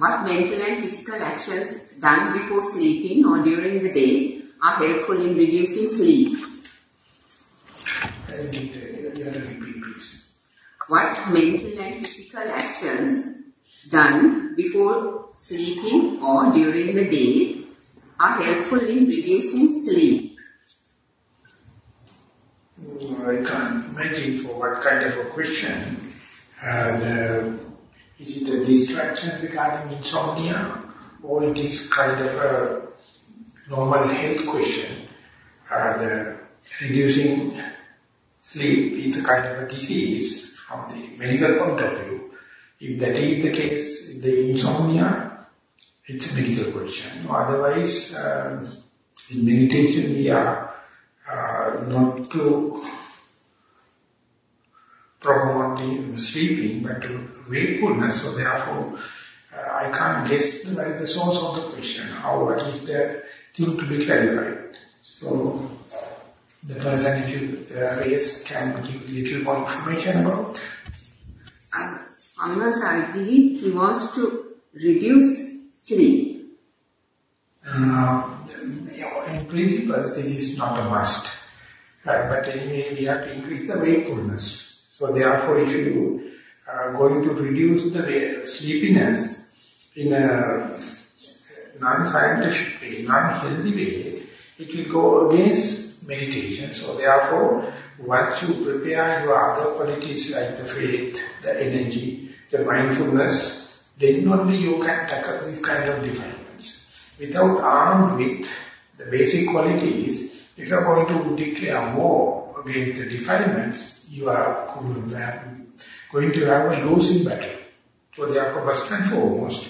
What mental and physical actions done before sleeping or during the day are helpful in reducing sleep? What mental and physical actions done before sleeping or during the day are helpful in reducing sleep? I can't imagine for what kind of a question. Uh, the, is it a distraction regarding insomnia or it is kind of a normal health question? Uh, the reducing sleep is a kind of a disease from the medical point of view. If that is the case, the insomnia, it's a medical question. Otherwise, um, in meditation we are uh, not to the sleeping, but to wakefulness. So therefore, uh, I can't guess what is the source of the question. How, what is the thing to be clarified. So, the person, if you uh, raise, can give little more information about? Unless I believe he wants to reduce sleep. Uh, in principle, this is not a must. Uh, but anyway, we have to increase the wakefulness. So therefore, if you are going to reduce the sleepiness in a non-scientific way, non-healthy way, it will go against meditation. So therefore, once you prepare your other qualities like the faith, the energy, the mindfulness, then only you can tackle this kind of defilements. Without armed with the basic qualities, if you are going to declare war against the defilements, you are going to have a losing battle. So therefore, first and foremost,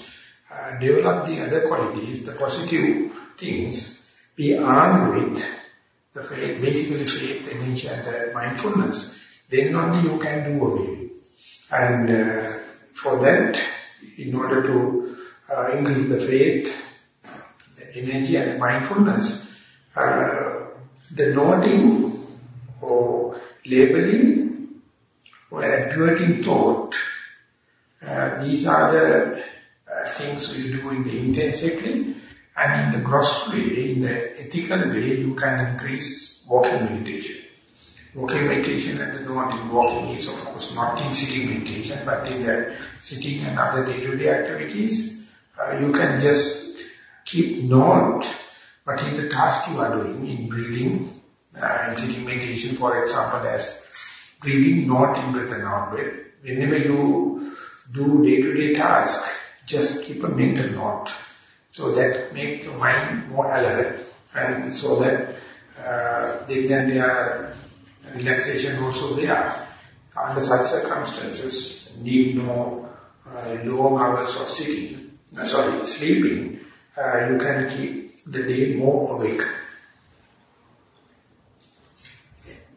uh, develop the other qualities, the positive things, be armed with the faith, basically faith, energy and the mindfulness, then only you can do away. And uh, for that, in order to uh, increase the faith, the energy and the mindfulness, uh, the noting or labeling or adverting thought, uh, these are the uh, things we do in the intensively and in the gross way, in the ethical way, you can increase walking meditation. Walking meditation and the not in walking is of course not in sitting meditation, but in the sitting and other day-to-day -day activities, uh, you can just keep note what is the task you are doing in breathing, in sitting meditation, for example, as breathing not in breath and out breath. Whenever you do day-to-day -day task, just keep a mental note. So that make your mind more alert and so that uh, then there are relaxation also there. Under such circumstances, need no uh, long hours of sitting, uh, sorry, sleeping, uh, you can keep the day more awake.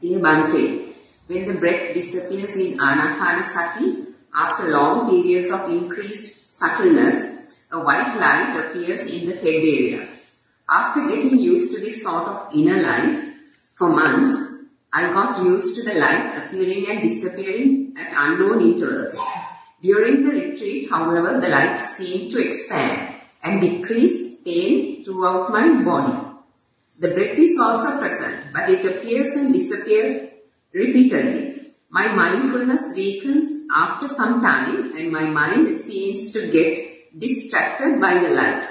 When the breath disappears in Anapanasati, after long periods of increased subtleness, a white light appears in the head area. After getting used to this sort of inner light for months, I got used to the light appearing and disappearing at unknown intervals. During the retreat, however, the light seemed to expand and decrease pain throughout my body. The breath is also present, but it appears and disappears repeatedly. My mindfulness weakens after some time and my mind seems to get distracted by the light.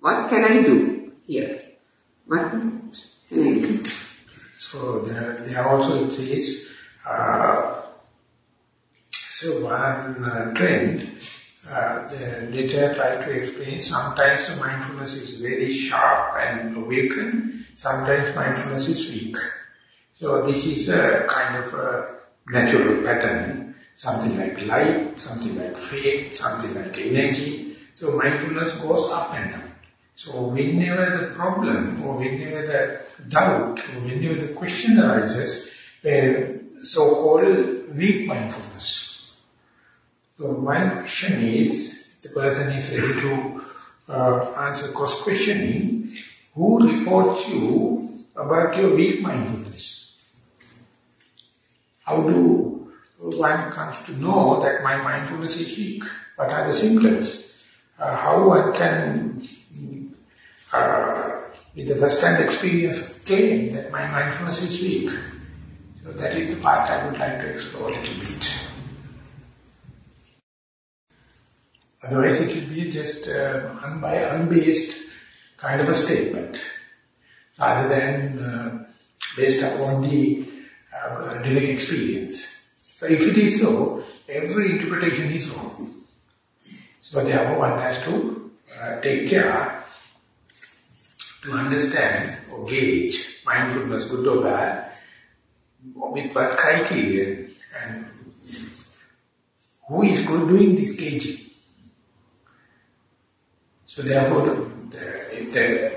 What can I do here? What can I do? So there, there also says, uh, so one uh, trend, uh, the letter try to explain, sometimes mindfulness is very sharp and awakened, sometimes mindfulness is weak. So this is a kind of a natural pattern, something like light, something like faith, something like energy. So mindfulness goes up and down. So whenever the problem or whenever the doubt or whenever the question arises, so-called weak mindfulness. So my question is, the person is ready to uh, answer cross questioning, who reports you about your weak mindfulness? How do one comes to know that my mindfulness is weak? What are the symptoms? uh, how one can, uh, with the first-hand experience, claim that my mindfulness is weak. So that is the part I would like to explore a little bit. Otherwise it will be just uh, unbased kind of a statement rather than uh, based upon the uh, direct experience. So if it is so, every interpretation is wrong. So therefore one has to uh, take care to understand or gauge mindfulness, good or bad, with what criteria and who is good doing this gauging. So therefore, the, if the,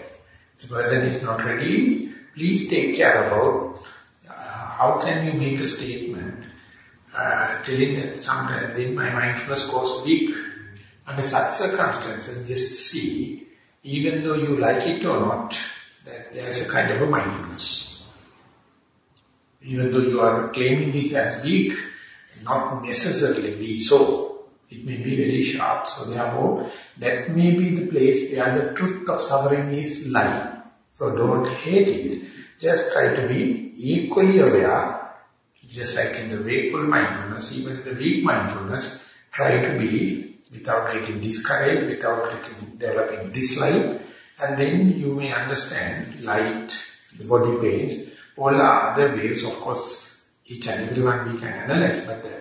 the person is not ready, please take care about uh, how can you make a statement uh, telling that sometimes then my mindfulness goes weak. Under such circumstances, just see, even though you like it or not, that there is a kind of a mindfulness. Even though you are claiming this as weak, not necessarily be so. It may be very sharp. So therefore, that may be the place where the truth of suffering is lying. So don't hate it. Just try to be equally aware, just like in the wakeful mindfulness, even in the weak mindfulness, try to be without getting discouraged, without getting, developing dislike, and then you may understand light, the body pains, all the other waves, of course, each and every one we can analyze, but the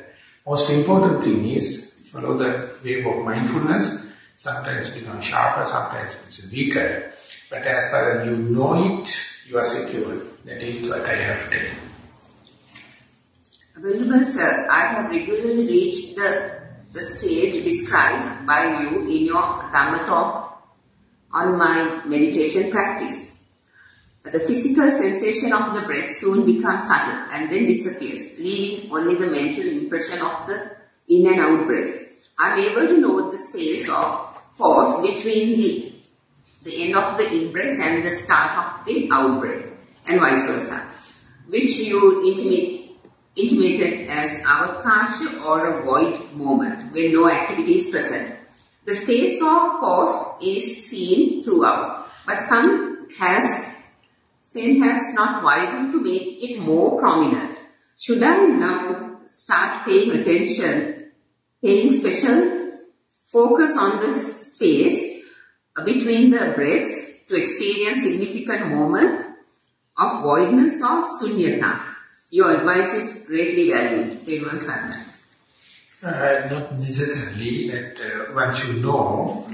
most important thing is follow the wave of mindfulness, sometimes become sharper, sometimes it's weaker, but as far as you know it, you are secure. That is what I have tell. Venerable sir, I have regularly reached the, the stage described by you in your Dhamma talk on my meditation practice. The physical sensation of the breath soon becomes subtle and then disappears, leaving only the mental impression of the in and out breath. I am able to note the space of pause between the, the end of the in-breath and the start of the out-breath and vice versa, which you intimate, intimated as avakasha or a void moment when no activity is present. The space of pause is seen throughout, but some has Sin has not widened to make it more prominent. Should I now start paying attention, paying special focus on this space between the breaths to experience significant moment of voidness or sunyata? Your advice is greatly valued, Devan Santa. Uh, not necessarily that uh, once you know,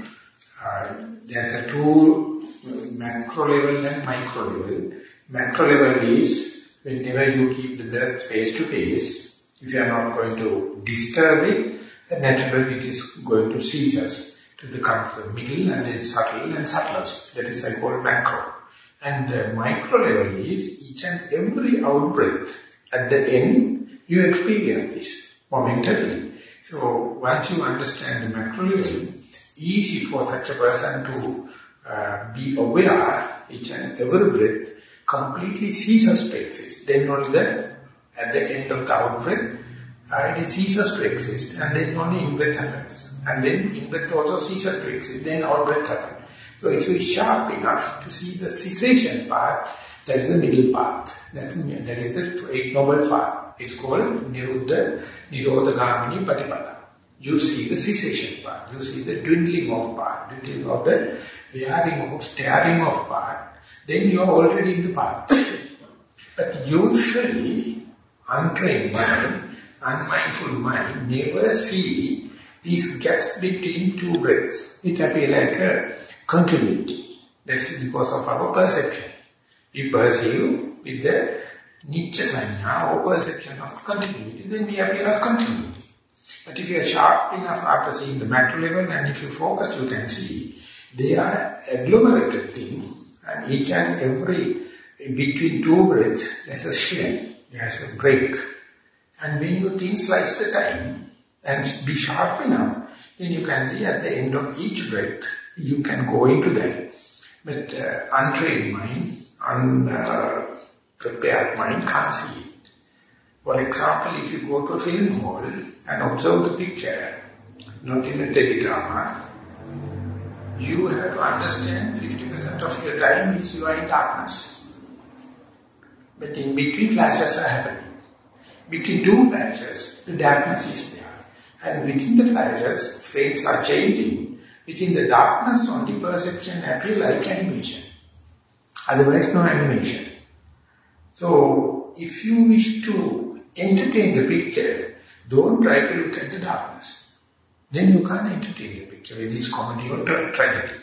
uh, there's a two macro level and micro level. Macro level is whenever you keep the breath face to face, if you are not going to disturb it, then naturally it is going to seize us to the middle and then subtle and subtlest. That is I call macro. And the micro level is each and every out breath. At the end, you experience this momentarily. So once you understand the macro level, easy for such a person to uh, be aware each and every breath completely ceases to exist. Then only the, at the end of the out breath, it ceases to exist and then only in-breath happens. And then in-breath also ceases to exist, then out-breath happens. So it's very sharp enough to see the cessation part, that is the middle part. That's, that is the Eight Noble part. It's called Niruddha Nirodhagamini Patipada. You see the cessation part, you see the dwindling of part, dwindling of the wearing off, tearing off part, then you are already in the path. but usually, untrained mind, unmindful mind never see these gaps between two breaths. It appears like a continuity. That's because of our perception. We perceive with the Nicca sanya or perception of continuity, then we appear as continuity. But if you are sharp enough after seeing the macro level and if you focus, you can see they are agglomerated thing and each and every, between two breaths, there's a shrink, there's a break. And when you thin slice the time and be sharp enough, then you can see at the end of each breath, you can go into that. But uh, untrained mind, unprepared uh, mind can't see it. For example, if you go to a film hall and observe the picture, not in a teledrama, you have to understand 50% of your time is you are in darkness. But in between flashes are happening. Between two flashes, the darkness is there. And within the flashes, frames are changing. Within the darkness, only perception appear like animation. Otherwise, no animation. So, if you wish to entertain the picture, don't try to look at the darkness. Then you can't entertain the picture, whether it's comedy or tra tragedy.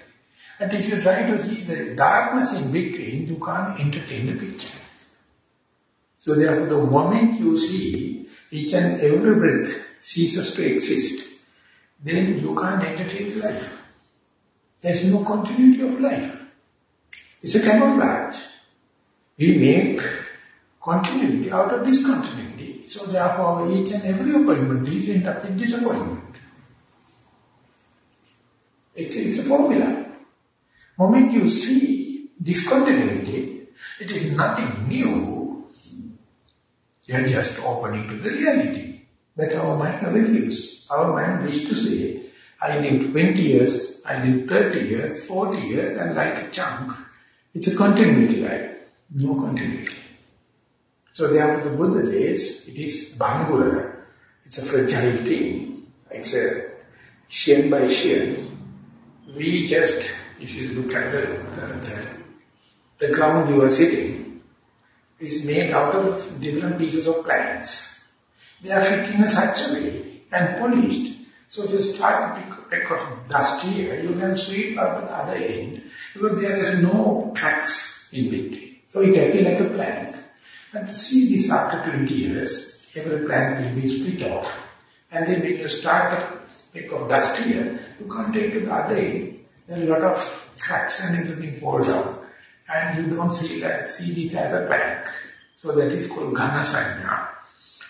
And if you try to see the darkness in between, you can't entertain the picture. So therefore, the moment you see each and every breath ceases to exist, then you can't entertain life. There's no continuity of life. It's a camouflage. We make continuity out of discontinuity. So therefore, each and every appointment, we end up in disappointment. It, it's a formula. Moment you see discontinuity, it is nothing new. You are just opening to the reality. that our mind refuses. Our mind wish to say, I live 20 years, I live 30 years, 40 years, and like a chunk. It's a continuity life, no continuity. So therefore the Buddha says, it is bhangura, it's a fragile thing. It's a shen by shen, we just, if you look at the, uh, the, the ground you are sitting, is made out of different pieces of plants. They are fit in a such a way and polished. So if you start a pick, pick of dust here, you can sweep up the other end because there is no cracks in between. So it appears like a plank. And to see this after 20 years, every plank will be split off. And then when you start a pick of dust here, you can't take to the other end. There are a lot of cracks and everything falls down. And you don't see that, see this as a plank. So that is called Ghana Sanya,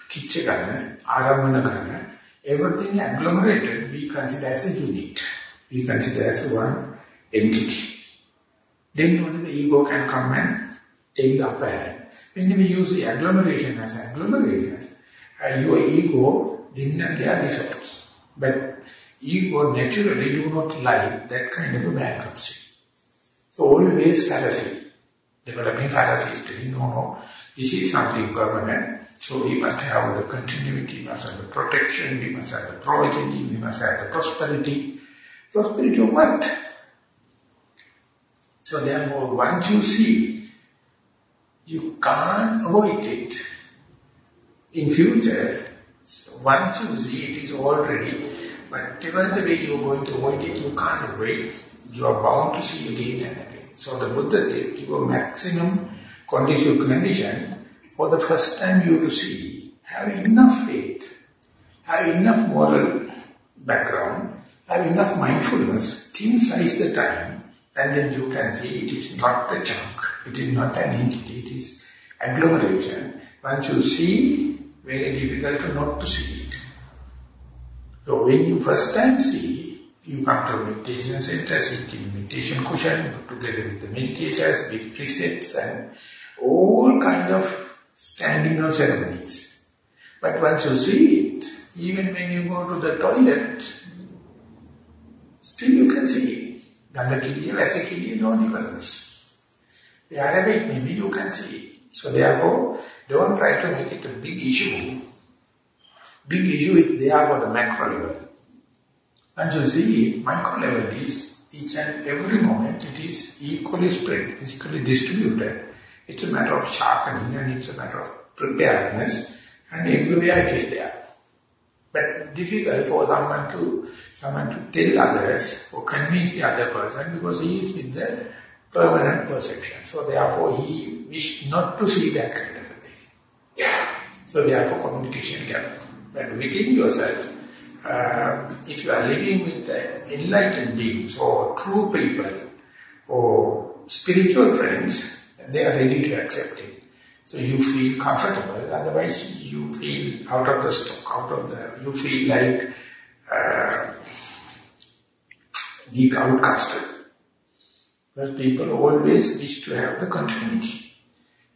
Kicca Ghana, Aramana Ghana. Everything agglomerated we consider as a unit. We consider as one entity. Then only the ego can come and take the upper hand. When we use the agglomeration as agglomeration, uh, your ego, then and there dissolves. But ego naturally do not like that kind of a bankruptcy. So always fallacy. Developing fallacy is telling, no, no, this is something permanent. So we must have the continuity, we must have the protection, we must have the progeny, we must have the prosperity. Prosperity of what? So therefore, once you see, you can't avoid it. In future, once you see it is already, but whatever the way you're going to avoid it, you can't avoid. You are bound to see again and again. So the Buddha said, give a maximum condition condition for the first time you to see. Have enough faith, have enough moral background, have enough mindfulness, things rise the time, and then you can see it is not a chunk, it is not an entity, it is agglomeration. Once you see, very difficult to not to see it. So when you first time see, you come to meditation center, sit in meditation cushion, together with the meditators, with precepts and all kind of standing on ceremonies. But once you see it, even when you go to the toilet, still you can see Gandakiliya, Vasikiliya, no difference. Wherever it may be, you can see it. So therefore, don't try to make it a big issue. Big issue is there for the macro level. And you see, micro level is each and every moment it is equally spread, equally distributed. It's a matter of sharpening and it's a matter of preparedness and everywhere it is there. But difficult for someone to someone to tell others or convince the other person because he is with the permanent perception. So therefore he wished not to see that kind of a thing. So therefore communication can. But within yourself, uh, if you are living with enlightened beings or true people or spiritual friends, they are ready to accept it. So you feel comfortable, otherwise you feel out of the stock, out of the, you feel like uh, the outcasted. But people always wish to have the continuity.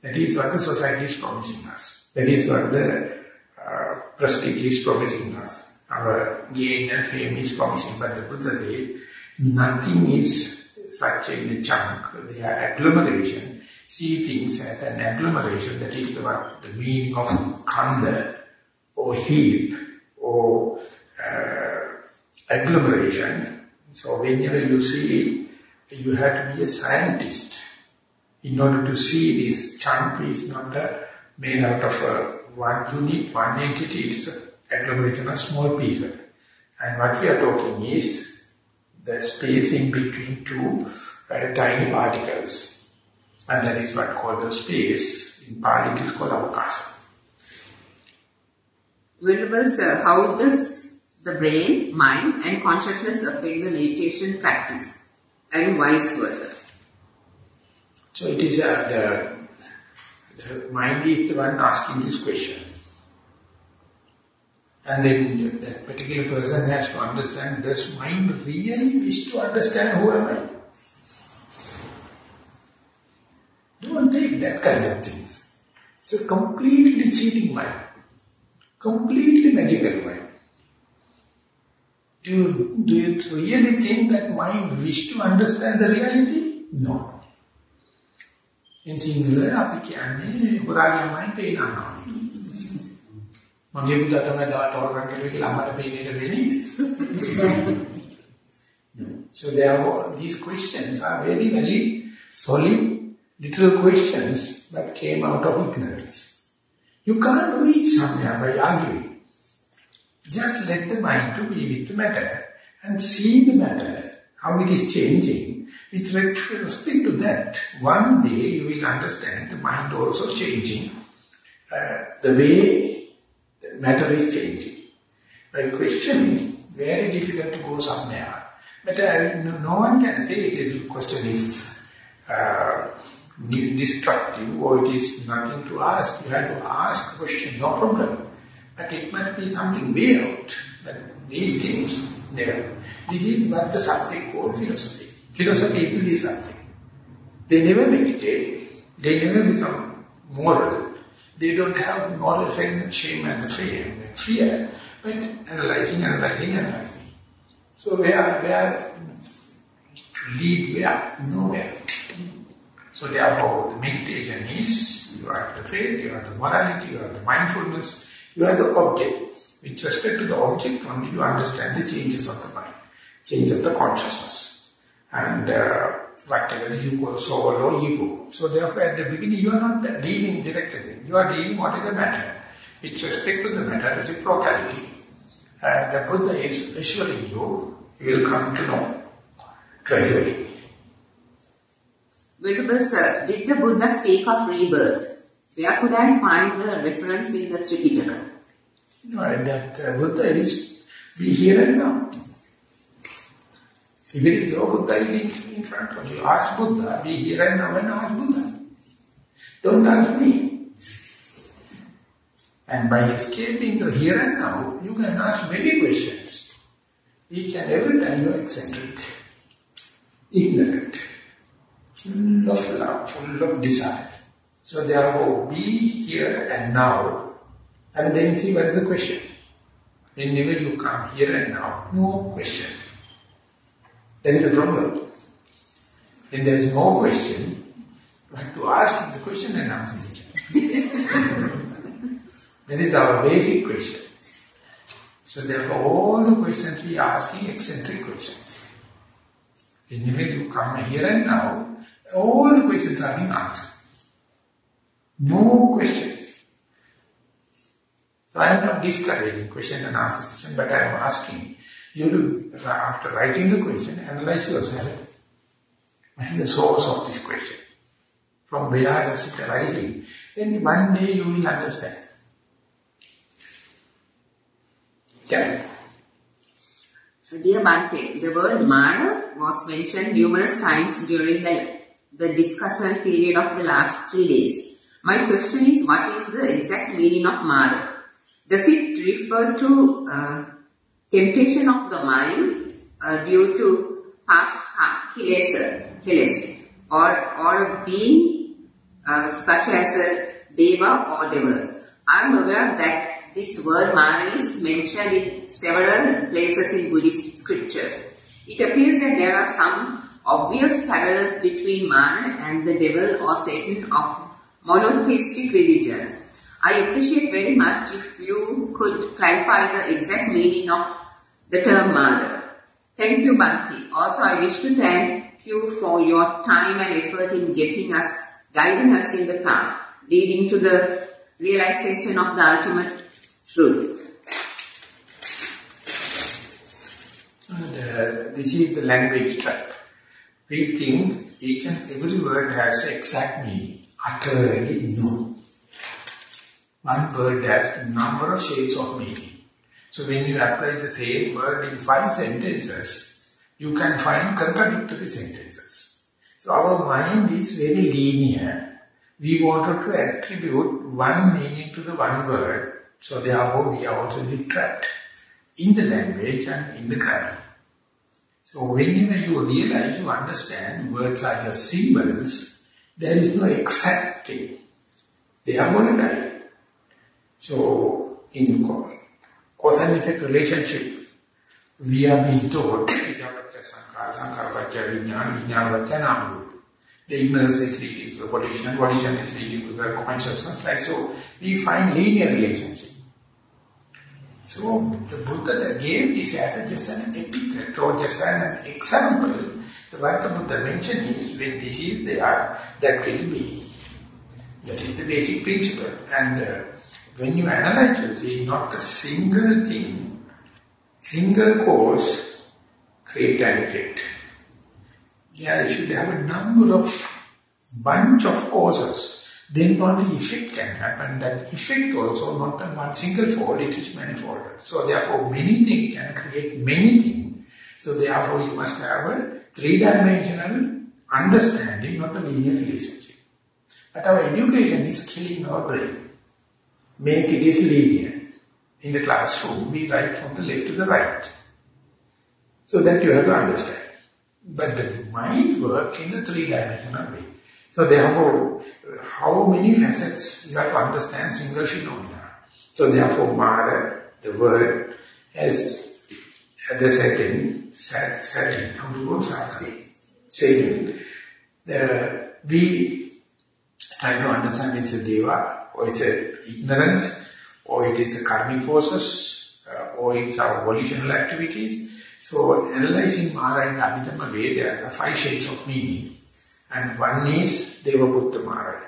That is what the society is promising us. That is what the uh, prestige is promising us. Our gain and fame is promising. But the Buddha said, nothing is such a chunk, they are agglomeration. See things as an agglomeration, that is the, the meaning of khandha or heap or uh, agglomeration. So whenever you see it, you have to be a scientist. In order to see this chunk is not a, made out of a, one unit, one entity, it is an agglomeration of small pieces. And what we are talking is the space in between two uh, tiny particles. And that is what called the space. In Pali it is called avakasa. Venerable sir, how does the brain, mind and consciousness affect the meditation practice and vice versa? So it is uh, the, the mind is the one asking this question. And then that particular person has to understand, does mind really wish to understand who am I? Don't take that kind of things. It's a completely cheating mind. Completely magical mind. Do you, do you really think that mind wish to understand the reality? No. In Sinhala, අපි mind, පුරාගමනයි පේනවා. මගේ පුතා තමයි දවල්ට හොරගම් කරුවේ කියලා අම්මට පේන්නට වෙන්නේ. So therefore, these questions are very, very solid little questions that came out of ignorance. You can't reach somewhere by arguing. Just let the mind to be with the matter and see the matter, how it is changing. With respect to that, one day you will understand the mind also changing. Uh, the way the matter is changing. By questioning, very difficult to go somewhere. But uh, no, one can say it is question is uh, destructive or it is nothing to ask. You have to ask question, no problem. But it must be something way out. But these things, never. This is what the subject called philosophy. Philosophy is something. They never meditate. They never become moral. They don't have moral shame and fear, but analyzing, analyzing, analyzing. So where, where to lead where? Nowhere. So therefore, the meditation is, you are the faith, you are the morality, you are the mindfulness, you are the object. With respect to the object only, you understand the changes of the mind, change of the consciousness. And uh, whatever you call soul or ego. So therefore, at the beginning, you are not dealing directly. You are dealing what is the matter. With respect to the matter, reciprocality. Uh, the Buddha is assuring you, you will come to know gradually. Venerable sir, did the Buddha speak of rebirth? Where could I find the reference in the Tripitaka? No, that uh, Buddha is be here and now. If your Buddha is in, in front of you, ask Buddha, be here and now and ask Buddha. Don't ask me. And by escaping the here and now, you can ask many questions. Each and every time you are eccentric, ignorant, full of love, full of desire. So therefore, be here and now, and then see what is the question. Whenever you come here and now, no question. That is the problem. When there is no question, you have to ask the question and answer situation. that is our basic question. So therefore, all the questions we are asking eccentric questions. Whenever you come here and now, all the questions are being answered. No question. So I am not discouraging question and answer session, but I am asking you to, after writing the question, analyze yourself. What is the source of this question? From where does it arising? Then one day you will understand. Yeah. Dear Bhante, the word Mara was mentioned numerous times during the, the discussion period of the last three days. My question is, what is the exact meaning of Mara? Does it refer to uh, temptation of the mind uh, due to past kilesa, or, or being uh, such as a deva or devil? I am aware that this word Mara is mentioned in several places in Buddhist scriptures. It appears that there are some obvious parallels between Mara and the devil or Satan of monotheistic religions. I appreciate very much if you could clarify the exact meaning of the term Mara. Thank you, Bhante. Also, I wish to thank you for your time and effort in getting us, guiding us in the path, leading to the realization of the ultimate truth. And, uh, this is the language trap. We think each and every word has exact meaning. Utterly no. One word has number of shades of meaning. So when you apply the same word in five sentences, you can find contradictory sentences. So our mind is very linear. We wanted to attribute one meaning to the one word, so therefore we are already trapped in the language and in the grammar. So whenever you realize, you understand, words are just symbols, there is no exact thing. They are volatile. So in cause and effect relationship, we are being taught, the ignorance is leading to the volition, volition is leading to the consciousness, like so. We find linear relationship. So the Buddha that gave this as just an epithet or just an example. The what the Buddha mentioned is when this is there, that will be. That is the basic principle. And uh, when you analyze, you see not a single thing, single cause create an effect. Yeah, if you should have a number of bunch of causes. Then only effect can happen. That effect also not on one single fold, it is manifold. So therefore many things can create many things. So therefore you must have a three-dimensional understanding, not a linear relationship. But our education is killing our brain make it is linear. In the classroom, we write from the left to the right. So that you have to understand. But the mind work in the three-dimensional way. So therefore, how many facets you have to understand single phenomena. So therefore, Mara, the word, has the setting, setting, how do you call Setting. The, we try to understand it's a deva, or it's a ignorance, or it is a karmic forces, uh, or it's our volitional activities. So analyzing Mara and Abhidhamma way, there are five shades of meaning. And one is Devaputta Mara.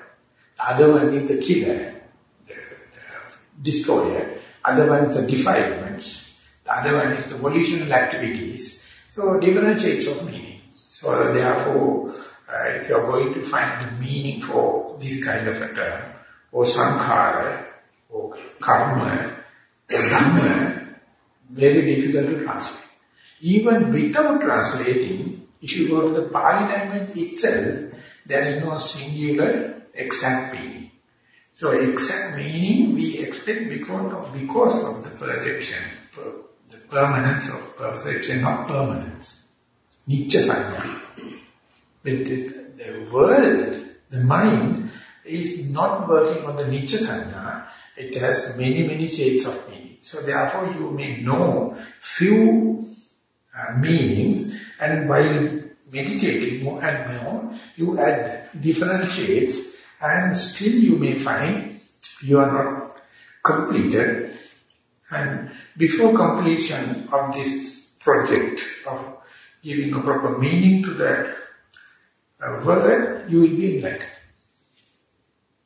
The other one is the killer, the, the destroyer. Other one is the defilements. The other one is the volitional activities. So different shades of meaning. So therefore, uh, if you are going to find the meaning for this kind of a term, or sankhara, or karma, or dhamma, very difficult to translate. Even without translating, if you go to the Pali language itself, there is no singular exact meaning. So exact meaning we expect because of, because of the perception, the permanence of perception not permanence. Nitya sanya. But the, the world, the mind, is not working on the Nitya Sanya, it has many, many shades of meaning. So therefore you may know few uh, meanings and while meditating more and more, you add different shades and still you may find you are not completed. And before completion of this project of giving a proper meaning to that word, you will be enlightened.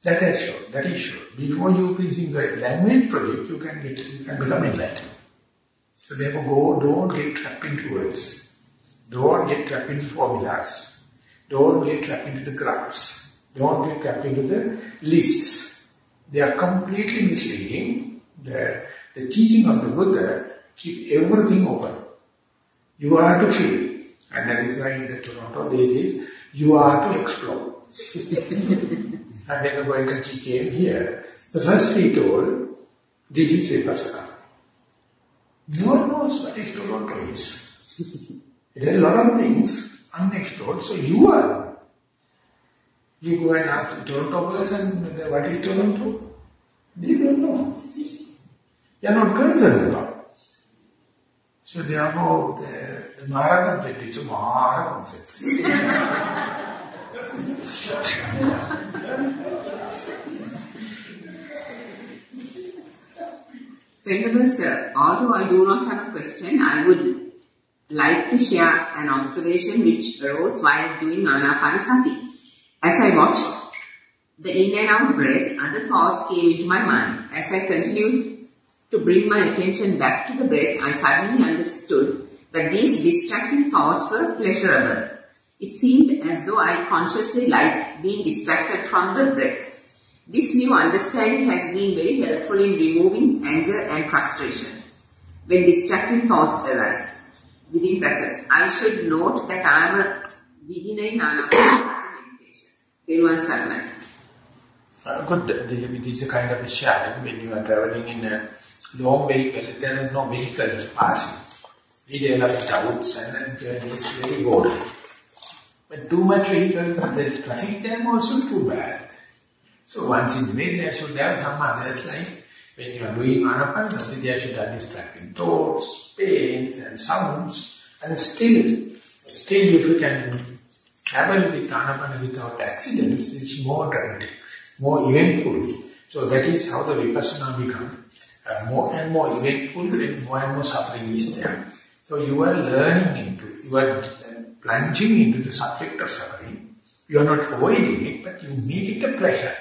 That is sure. That is sure. Before you using the language project, you can get you can become enlightened. So therefore, go. Don't get trapped into words. Don't get trapped into formulas. Don't get trapped into the graphs. Don't get trapped into the lists. They are completely misleading. The, the teaching of the Buddha keep everything open. You are to feel. And that is why in the Toronto days is, you are to explore. And when the Goenkaji came here, the first he told, this is Vipassana. No one knows what is Toronto is. there are a lot of things unexplored, so you are. You go and ask the Toronto person, what is Toronto? They don't know. They are not concerned about. So therefore, the, the concept is a Mahara concept. Venerable sir, although I do not have a question, I would like to share an observation which arose while doing Anapanasati. As I watched the in and out breath, other thoughts came into my mind. As I continued to bring my attention back to the breath, I suddenly understood that these distracting thoughts were pleasurable. It seemed as though I consciously liked being distracted from the breath. This new understanding has been very helpful in removing anger and frustration. When distracting thoughts arise, within brackets, I should note that I am a beginner in Anapanasati meditation. Everyone. Uh, good. It is a kind of a sharing when you are traveling in a long vehicle, there is no vehicle is passing. We develop doubts and then journey very boring. But too much vehicle, uh, the traffic jam also too bad. So once in a way there should have some others like when you are doing anapanasati, there should have distracting thoughts, pains and sounds and still, still if you can travel with anapanasati without accidents, it's more dramatic, more eventful. So that is how the vipassana becomes. Uh, more and more eventful when more and more suffering is there. So you are learning into, you are plunging into the subject of suffering. You are not avoiding it, but you make it a pleasure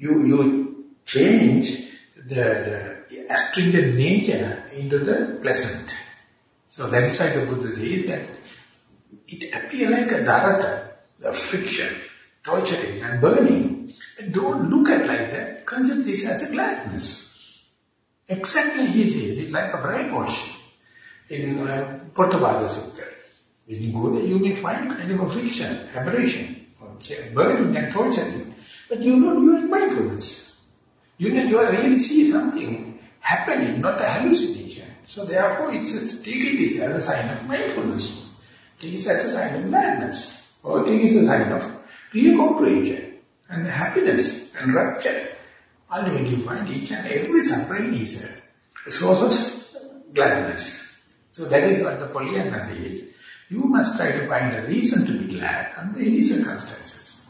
you, you change the, the astringent nature into the pleasant. So that is why the Buddha says that it appears like a dharata, a friction, torturing and burning. And don't look at like that. Consider this as a gladness. Exactly he says it like a brainwash in uh, Potthapada Sutta. When you go there, you may find kind of a friction, aberration, burning and torturing. But you know, you are in mindfulness. You know, you are really see something happening, not a hallucination. So therefore, it's, it's take it as a sign of mindfulness. Take it as a sign of gladness. Or take it as a sign of clear comprehension and happiness and rapture. Ultimately, you find each and every suffering is a source of gladness. So that is what the Pollyanna says. You must try to find a reason to be glad under any circumstances.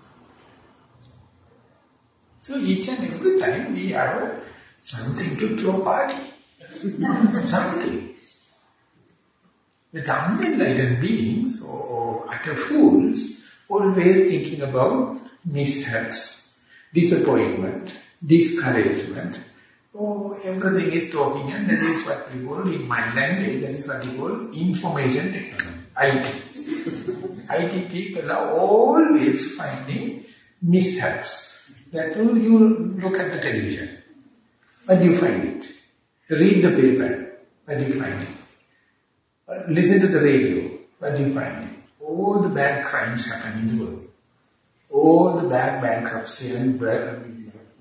So each and every time we have something to throw party. something. With unenlightened beings or, or utter fools, always thinking about mishaps, disappointment, discouragement. Oh, everything is talking and that is what we call in my language, that is what we call information technology, IT. IT people are always finding mishaps that oh, you look at the television. Do you find it? Read the paper. Do you find it? Listen to the radio. Do you find it? All the bad crimes happen in the world. All the bad bankruptcy and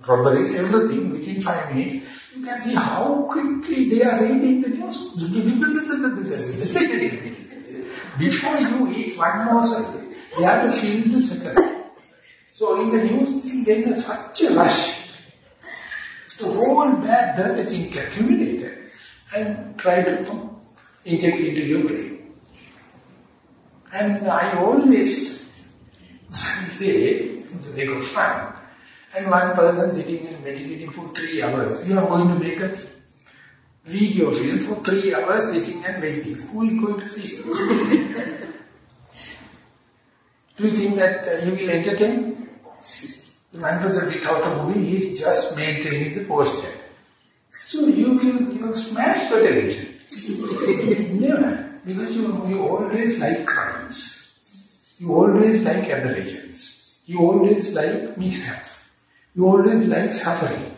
robberies, everything within five minutes, you can see how quickly they are reading the news. Before you eat one more morsel, they have to fill the second. So in the news, then such a rush. The whole bad dirt thing accumulated and try to inject into your brain. And I always say, they go fun. And one person sitting and meditating for three hours, you are going to make a video film for three hours sitting and waiting. Who is going to see Do you think that uh, you will entertain? The man was without a movie, he is just maintaining the posture. So you will, you will smash the television. Never. Because you, you always like crimes. You always like aberrations. You always like mishap. You always like suffering.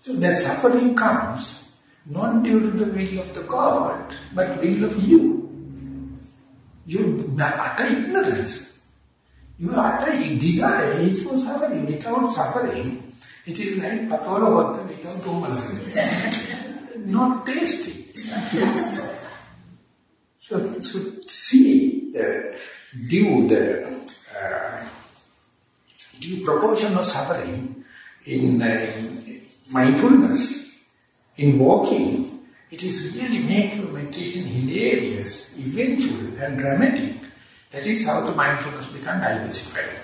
So the suffering comes not due to the will of the God, but will of you. You utter ignorance. You are the desire is for suffering. Without suffering, it is like patola hotta without umala. Not tasty. so, so see the due, the due proportion of suffering in, uh, mindfulness, in walking, It is really your meditation hilarious, eventful and dramatic. That is how the mindfulness becomes diversified.